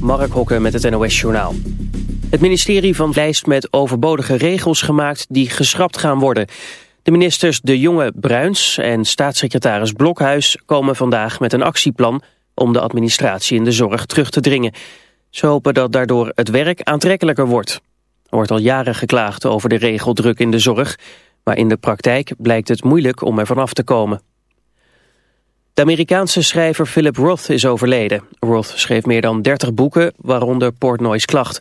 Mark Hokken met het NOS Journaal. Het ministerie van lijst met overbodige regels gemaakt die geschrapt gaan worden. De ministers De Jonge Bruins en staatssecretaris Blokhuis komen vandaag met een actieplan om de administratie in de zorg terug te dringen. Ze hopen dat daardoor het werk aantrekkelijker wordt. Er wordt al jaren geklaagd over de regeldruk in de zorg, maar in de praktijk blijkt het moeilijk om er vanaf te komen. De Amerikaanse schrijver Philip Roth is overleden. Roth schreef meer dan 30 boeken, waaronder Portnoy's Klacht.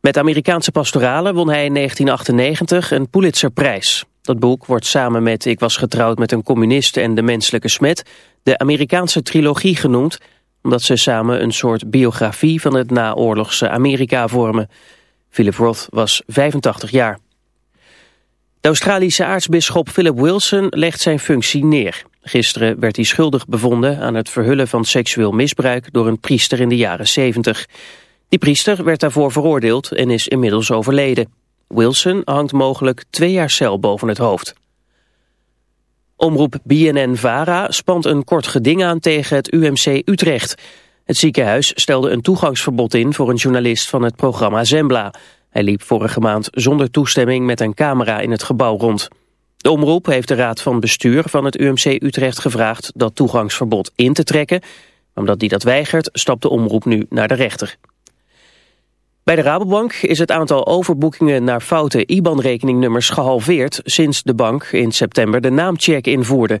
Met Amerikaanse pastoralen won hij in 1998 een Pulitzerprijs. Dat boek wordt samen met Ik was getrouwd met een communist en De menselijke smet... de Amerikaanse trilogie genoemd... omdat ze samen een soort biografie van het naoorlogse Amerika vormen. Philip Roth was 85 jaar. De Australische aartsbisschop Philip Wilson legt zijn functie neer. Gisteren werd hij schuldig bevonden aan het verhullen van seksueel misbruik door een priester in de jaren 70. Die priester werd daarvoor veroordeeld en is inmiddels overleden. Wilson hangt mogelijk twee jaar cel boven het hoofd. Omroep BNN-VARA spant een kort geding aan tegen het UMC Utrecht. Het ziekenhuis stelde een toegangsverbod in voor een journalist van het programma Zembla. Hij liep vorige maand zonder toestemming met een camera in het gebouw rond. De omroep heeft de raad van bestuur van het UMC Utrecht gevraagd dat toegangsverbod in te trekken. Omdat die dat weigert, stapt de omroep nu naar de rechter. Bij de Rabobank is het aantal overboekingen naar foute IBAN-rekeningnummers gehalveerd sinds de bank in september de naamcheck invoerde.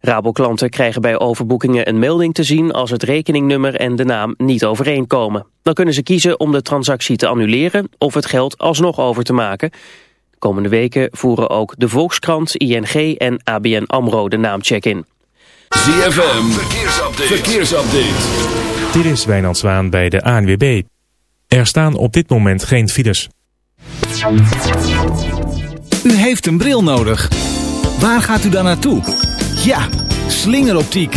Raboklanten krijgen bij overboekingen een melding te zien als het rekeningnummer en de naam niet overeenkomen. Dan kunnen ze kiezen om de transactie te annuleren of het geld alsnog over te maken. Komende weken voeren ook de Volkskrant, ING en ABN AMRO de naamcheck in. ZFM, verkeersupdate. verkeersupdate. Dit is Wijnand Zwaan bij de ANWB. Er staan op dit moment geen files. U heeft een bril nodig. Waar gaat u dan naartoe? Ja, slingeroptiek.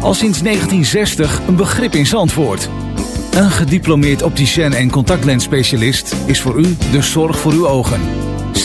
Al sinds 1960 een begrip in Zandvoort. Een gediplomeerd opticien en contactlensspecialist is voor u de zorg voor uw ogen.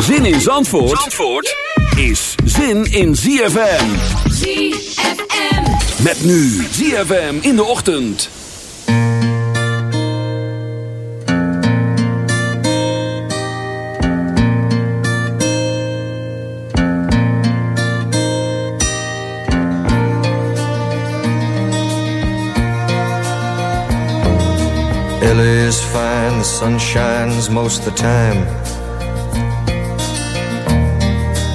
Zin in Zandvoort, Zandvoort is zin in ZFM. ZFM. Met nu ZFM in de ochtend. LA is fine, the sun shines most of the time.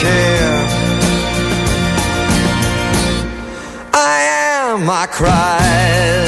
chair. I am, I cried.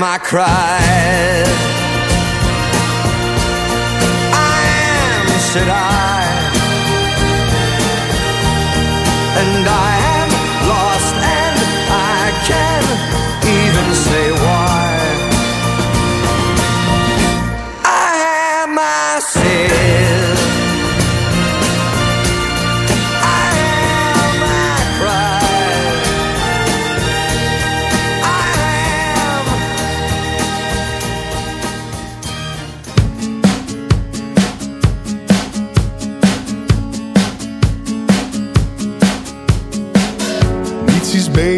time I cried. I am, said I.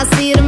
I see them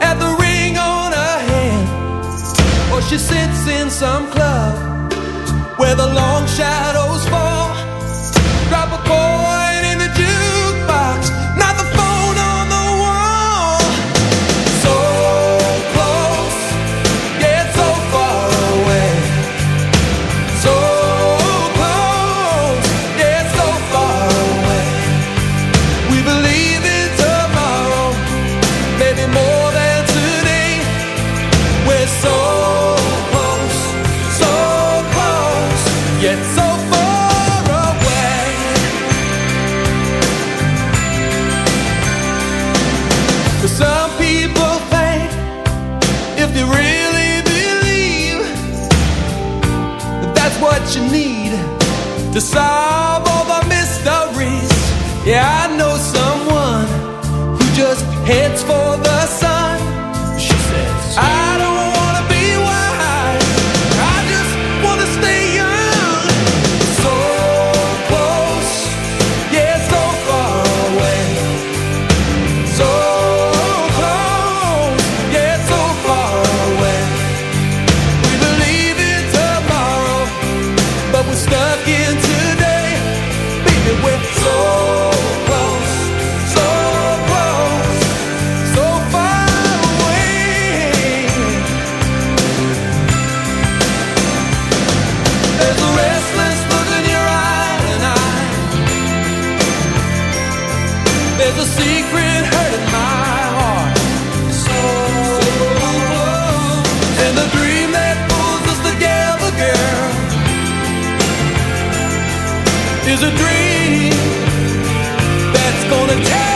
at the ring on her hand. Or she sits in some club where the long shadows fall. Drop a chord. is a dream that's gonna take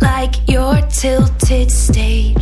like your tilted state.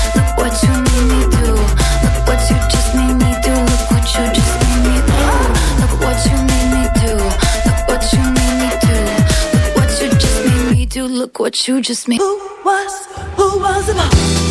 What you just made. Who was? Who was about?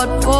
what for.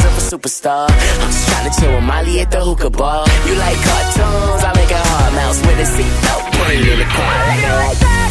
superstar. I'm just trying to chill with Molly at the hookah bar. You like cartoons, I make a hard mouse with a seatbelt. Put it in the car. I like it like that.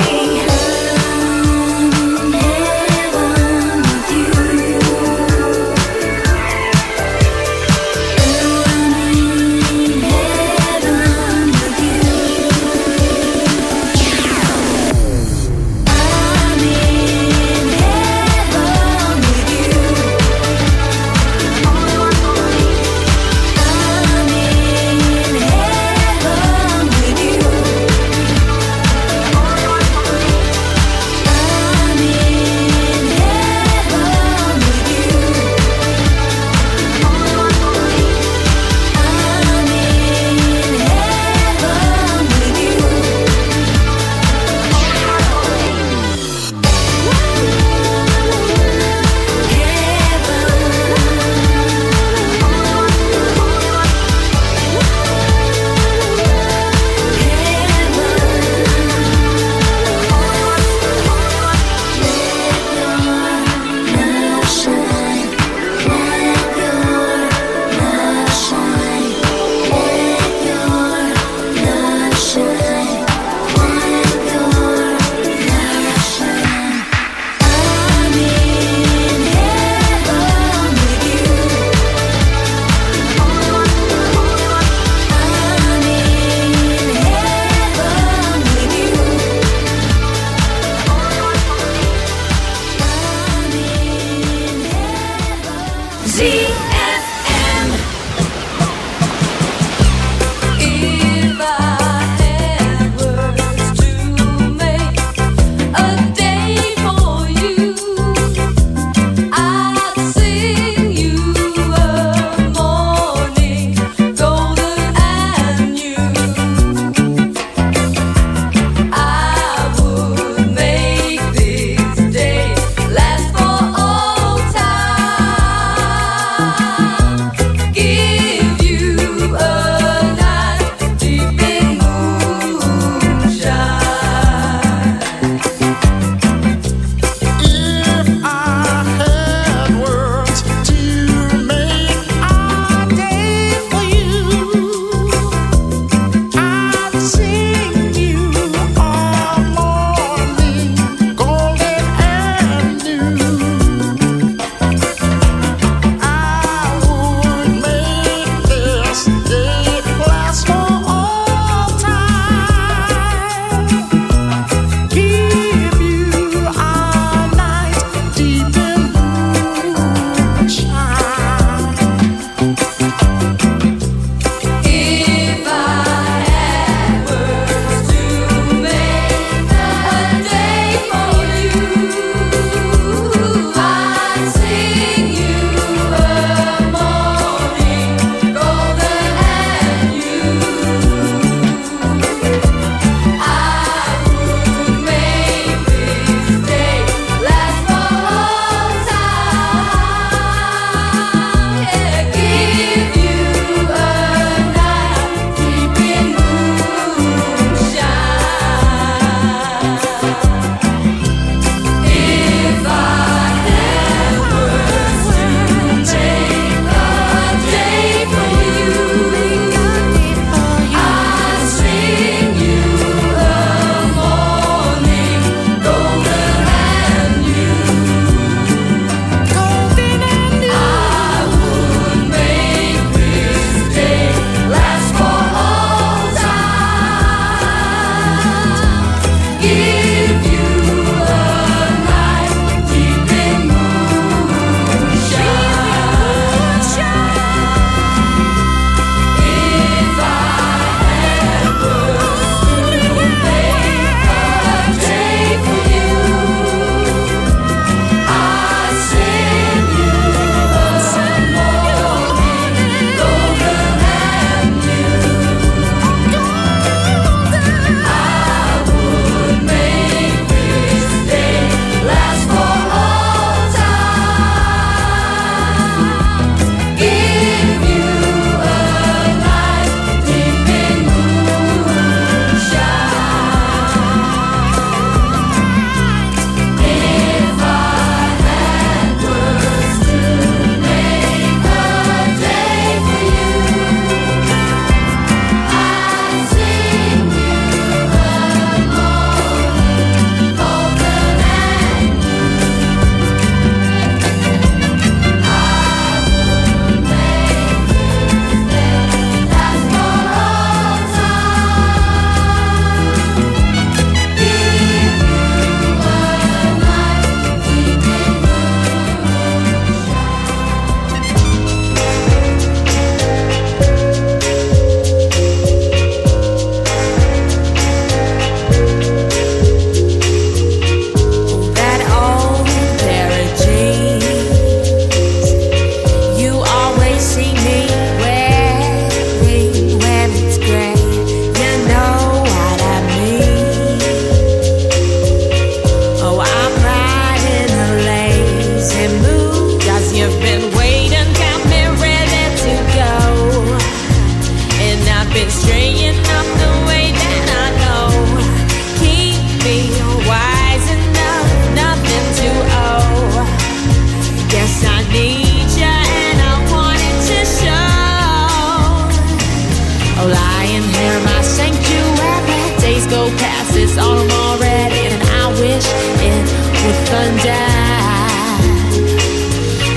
Thunder.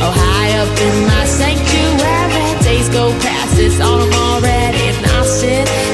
Oh, high up in my sanctuary, days go past this autumn already, and I sit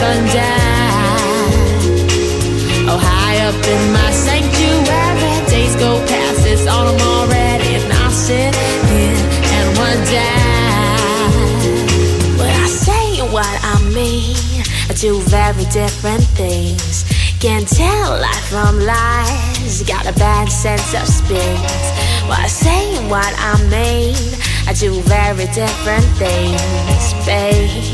thunder. Oh, high up in my sanctuary, days go past this autumn already, and I sit here and wonder. I say what I mean very different things. Can't tell life from lies, got a bad sense of spins. What I say what I mean are two very different things, babe.